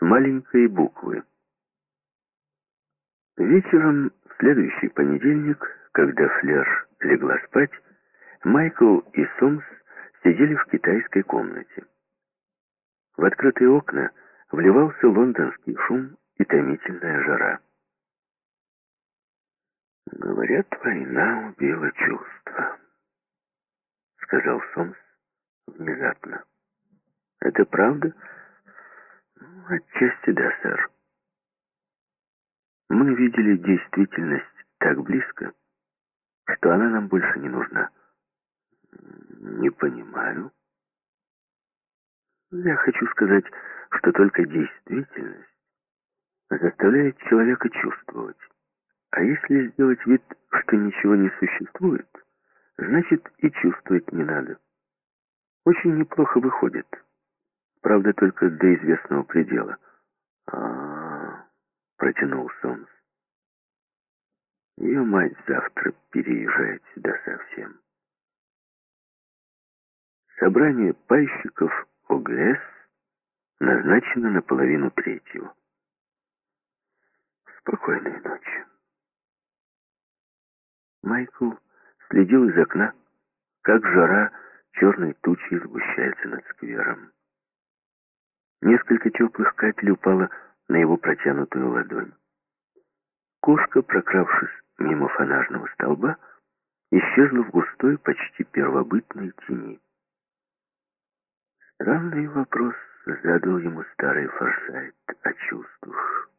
маленькой буквы. Вечером в следующий понедельник, когда Флер легла спать, Майкл и Сомс сидели в китайской комнате. В открытые окна вливался лондонский шум и томительная жара. «Говорят, война убила чувства», — сказал Сомс внезапно. «Это правда?» «Отчасти да, сэр. Мы видели действительность так близко, что она нам больше не нужна». «Не понимаю». «Я хочу сказать, что только действительность заставляет человека чувствовать. А если сделать вид, что ничего не существует, значит и чувствовать не надо. Очень неплохо выходит. Правда, только до известного предела. А, протянул Сомс. Ее мать завтра переезжает сюда совсем. Собрание пайщиков ОГС назначено на половину третьего. Спокойной ночи. Майкл следил из окна, как жара черной тучи сгущается над сквером. Несколько теплых капель упало на его протянутую ладонь. Кошка, прокравшись мимо фонарного столба, исчезла в густой, почти первобытной тени. Странный вопрос задал ему старый Форсайт о чувствах.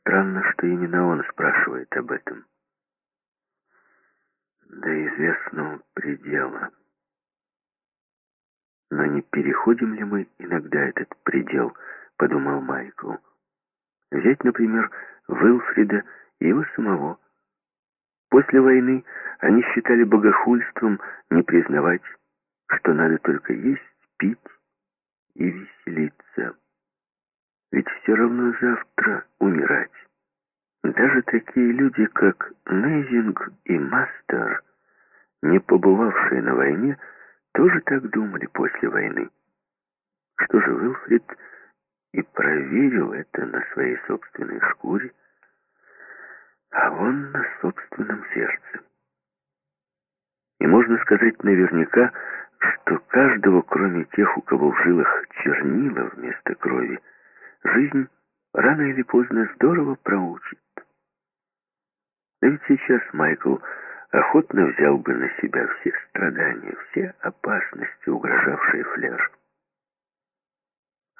Странно, что именно он спрашивает об этом до известного предела. Но не переходим ли мы иногда этот предел, подумал Майкл. Взять, например, Вилфрида и его самого. После войны они считали богохульством не признавать, что надо только есть, пить и веселиться. Ведь все равно завтра умирать. Даже такие люди, как Нейзинг и Мастер, не побывавшие на войне, тоже так думали после войны. Что же Уилфрид и проверил это на своей собственной шкуре, а он на собственном сердце. И можно сказать наверняка, что каждого, кроме тех, у кого в жилах чернила вместо крови, жизнь рано или поздно здорово проучит. А ведь сейчас Майкл охотно взял бы на себя все страдания, все опасности, угрожавшие Флер.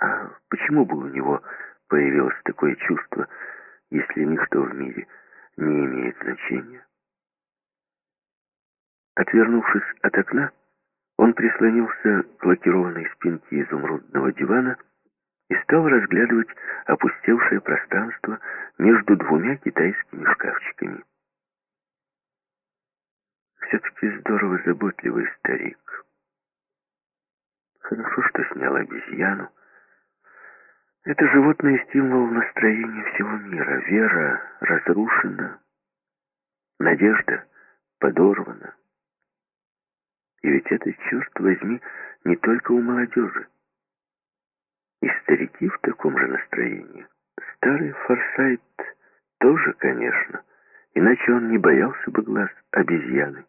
А почему бы у него появилось такое чувство, если ничто в мире не имеет значения? Отвернувшись от окна, он прислонился к лакированной спинке изумрудного дивана и стал разглядывать опустевшее пространство между двумя китайскими шкафчиками. Все-таки здорово заботливый старик. Хорошо, что снял обезьяну. Это животное стимул настроения всего мира. Вера разрушена, надежда подорвана. И ведь это, черт возьми, не только у молодежи. И старики в таком же настроении. Старый Форсайт тоже, конечно, иначе он не боялся бы глаз обезьяны.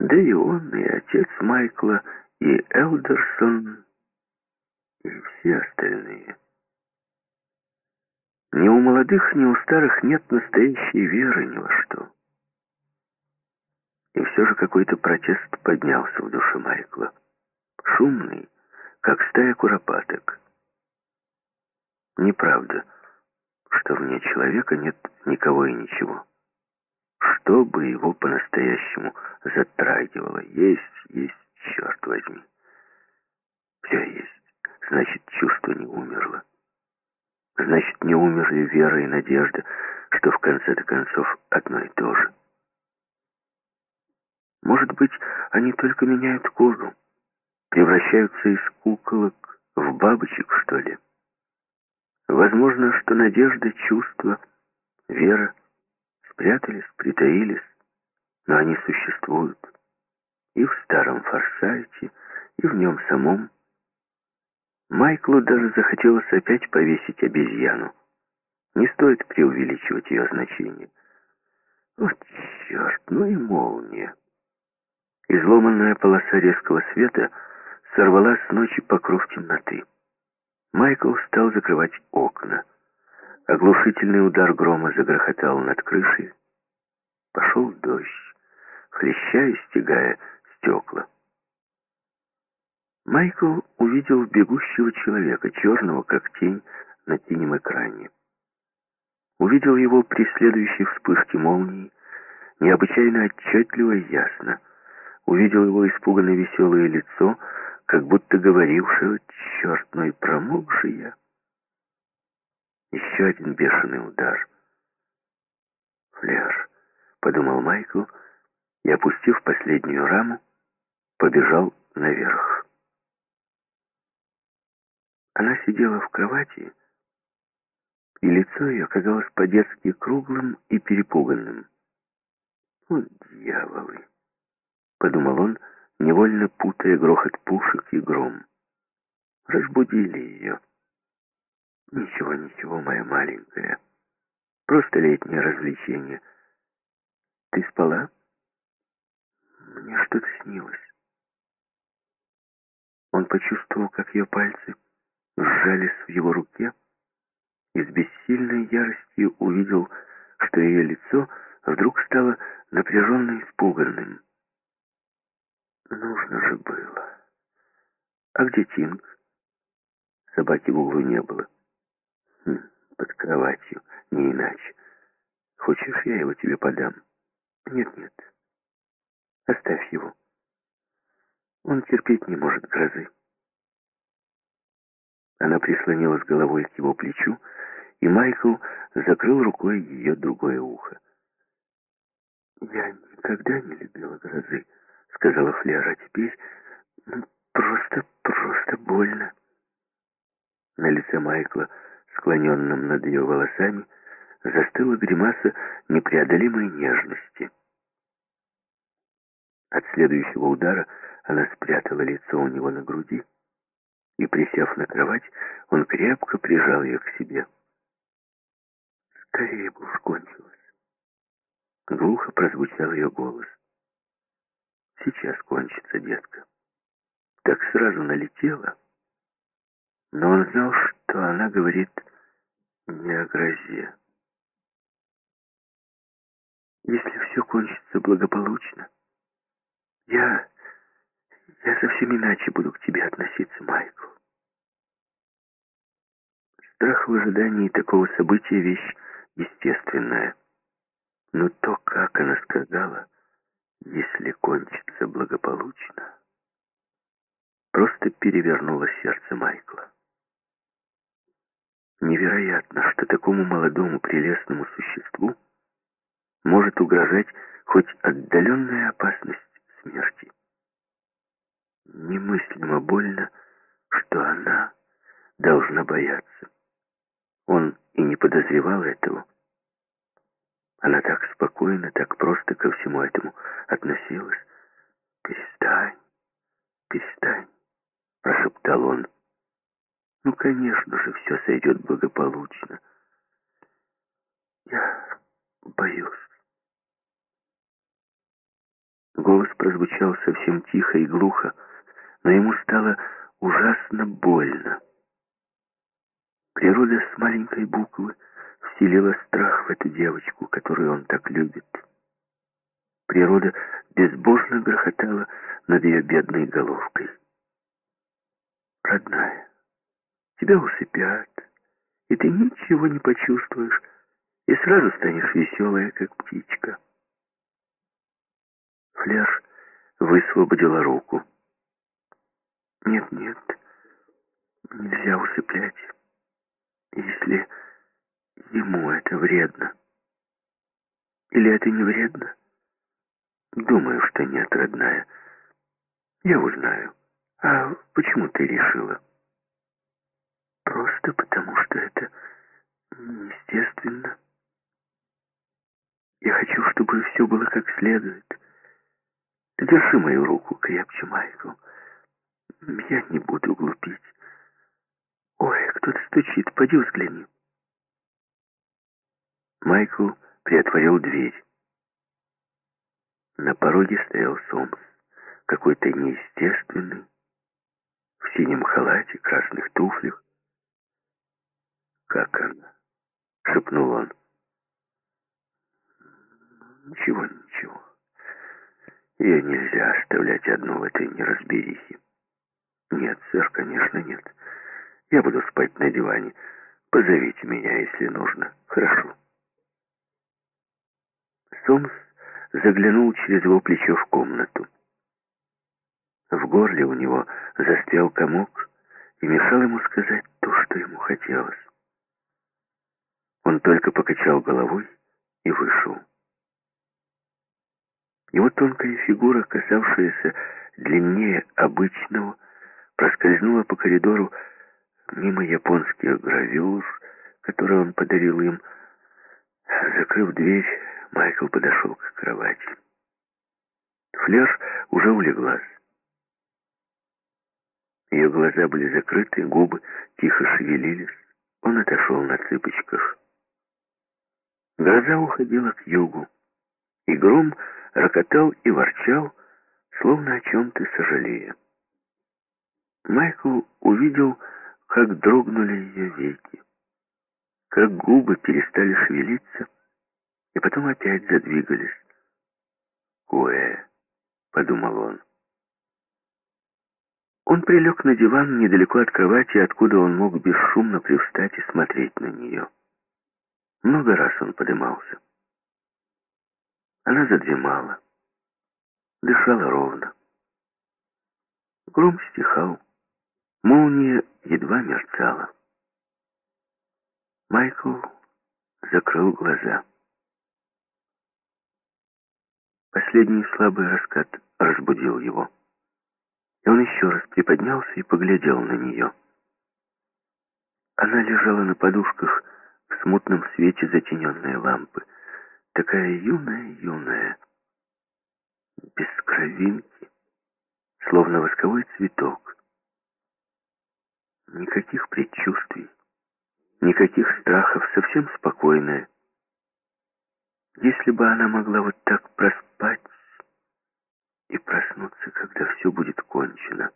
Да и он, и отец Майкла, и Элдерсон, и все остальные. Ни у молодых, ни у старых нет настоящей веры ни во что. И все же какой-то протест поднялся в душе Майкла. Шумный, как стая куропаток. Неправда, что вне человека нет никого и ничего что бы его по-настоящему затрагивало. Есть, есть, черт возьми. Все есть. Значит, чувство не умерло. Значит, не умерли вера и надежда, что в конце-то концов одно и то же. Может быть, они только меняют кожу, превращаются из куколок в бабочек, что ли. Возможно, что надежда, чувство, вера — спрятались, притаились, но они существуют. И в старом Форсайте, и в нем самом. Майклу даже захотелось опять повесить обезьяну. Не стоит преувеличивать ее значение. Вот черт, ну и молния. Изломанная полоса резкого света сорвала с ночи покров темноты. Майкл стал закрывать окна. Оглушительный удар грома загрохотал над крышей. Пошел дождь, хлеща и стегая стекла. Майкл увидел бегущего человека, черного, как тень, на синем экране. Увидел его при следующей вспышке молнии, необычайно отчетливо и ясно. Увидел его испуганное веселое лицо, как будто говорившего, черт, ну и промок же я. Еще один бешеный удар. Флер, подумал Майкл, и, опустив последнюю раму, побежал наверх. Она сидела в кровати, и лицо ее казалось по-детски круглым и перепуганным. «Вот дьяволы!» — подумал он, невольно путая грохот пушек и гром. Разбудили ее. «Ничего, ничего, моя маленькая. Просто летнее развлечение. Ты спала?» «Мне что-то снилось». Он почувствовал, как ее пальцы сжались в его руке, и с бессильной яростью увидел, что ее лицо вдруг стало напряженно испуганным. Нужно же было. А где Тинг? Собаки в углу не было. Хм, под кроватью, не иначе. Хочешь, я его тебе подам? Нет-нет. Оставь его. Он терпеть не может грозы. Она прислонилась головой к его плечу, и Майкл закрыл рукой ее другое ухо. «Я никогда не любила грозы», — сказала Фляра. «А теперь ну, просто, просто больно». На лице Майкла, склоненном над ее волосами, застыла гримаса непреодолимой нежности. От следующего удара она спрятала лицо у него на груди, и, присев на кровать, он крепко прижал ее к себе. Скорее бы уж кончилось. Глухо прозвучал ее голос. Сейчас кончится, детка. Так сразу налетела. Но он знал, что она говорит не о грозе. Если все кончится благополучно, я я совсем иначе буду к тебе относиться, Майкл. Страх в ожидании такого события — вещь естественная. Но то, как она сказала, если кончится благополучно, просто перевернуло сердце Майкла. Невероятно, что такому молодому прелестному существу может угрожать хоть отдаленная опасность смерти. Немыслимо больно, что она должна бояться. Он и не подозревал этого. Она так спокойно, так просто ко всему этому относилась. «Перестань, перестань», — прошептал он. «Ну, конечно же, все сойдет благополучно. Я боюсь». Голос прозвучал совсем тихо и глухо, но ему стало ужасно больно. Природа с маленькой буквы вселила страх в эту девочку, которую он так любит. Природа безбожно грохотала над ее бедной головкой. «Родная, тебя усыпят, и ты ничего не почувствуешь, и сразу станешь веселая, как птичка». Флер высвободила руку. Нет, нет, нельзя усыплять, если ему это вредно. Или это не вредно? Думаю, что нет, родная. Я узнаю. А почему ты решила? Просто потому, что это естественно. Я хочу, чтобы все было как следует. Держи мою руку крепче, Майкл. Я не буду глупить. кто-то стучит. Пойди взгляни. Майкл приотворил дверь. На пороге стоял Сомс, какой-то неестественный, в синем халате, красных туфлях. «Как она?» — шепнул он. «Ничего, ничего. Ее нельзя оставлять одну в этой неразберихе». «Нет, сэр, конечно, нет. Я буду спать на диване. Позовите меня, если нужно. Хорошо». Сомс заглянул через его плечо в комнату. В горле у него застрял комок и мешал ему сказать то, что ему хотелось. Он только покачал головой и вышел. Его тонкая фигура, казавшаяся длиннее обычного, проскользнула по коридору мимо японских гравюр, которые он подарил им. Закрыв дверь, Майкл подошел к кровати. Флер уже улеглась. Ее глаза были закрыты, губы тихо шевелились. Он отошел на цыпочках. Гроза уходила к югу, и гром рокотал и ворчал, словно о чем-то сожалея. Майкл увидел, как дрогнули ее веки, как губы перестали шевелиться, и потом опять задвигались. «Куэ», — подумал он. Он прилег на диван недалеко от кровати, откуда он мог бесшумно привстать и смотреть на нее. Много раз он подымался. Она задремала, дышала ровно. Гром стихал, молния едва мерцала. Майкл закрыл глаза. Последний слабый раскат разбудил его. И он еще раз приподнялся и поглядел на нее. Она лежала на подушках в смутном свете затененной лампы. Такая юная-юная, без кровинки, словно восковой цветок. Никаких предчувствий, никаких страхов, совсем спокойная. Если бы она могла вот так проспать и проснуться, когда все будет кончено.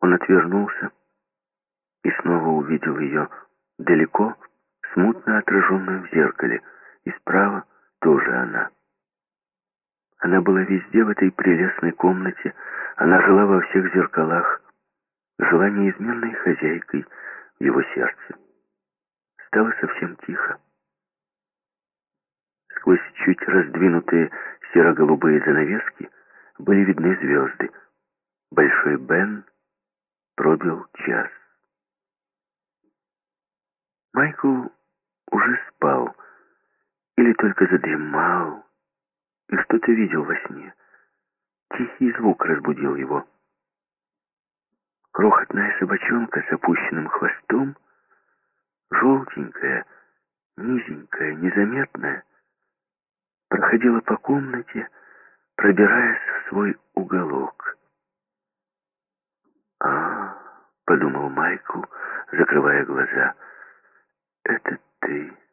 Он отвернулся и снова увидел ее далеко, смутно отраженную в зеркале, и справа тоже она. Она была везде в этой прелестной комнате, она жила во всех зеркалах, жила неизменной хозяйкой в его сердце. Стало совсем тихо. Сквозь чуть раздвинутые серо-голубые занавески были видны звезды. Большой Бен пробил час. Майкл уже спал или только задремал и что-то видел во сне. Тихий звук разбудил его. Крохотная собачонка с опущенным хвостом, желтенькая, низенькая, незаметная, проходила по комнате, пробираясь в свой уголок. «А, — подумал Майкл, закрывая глаза, — это ты».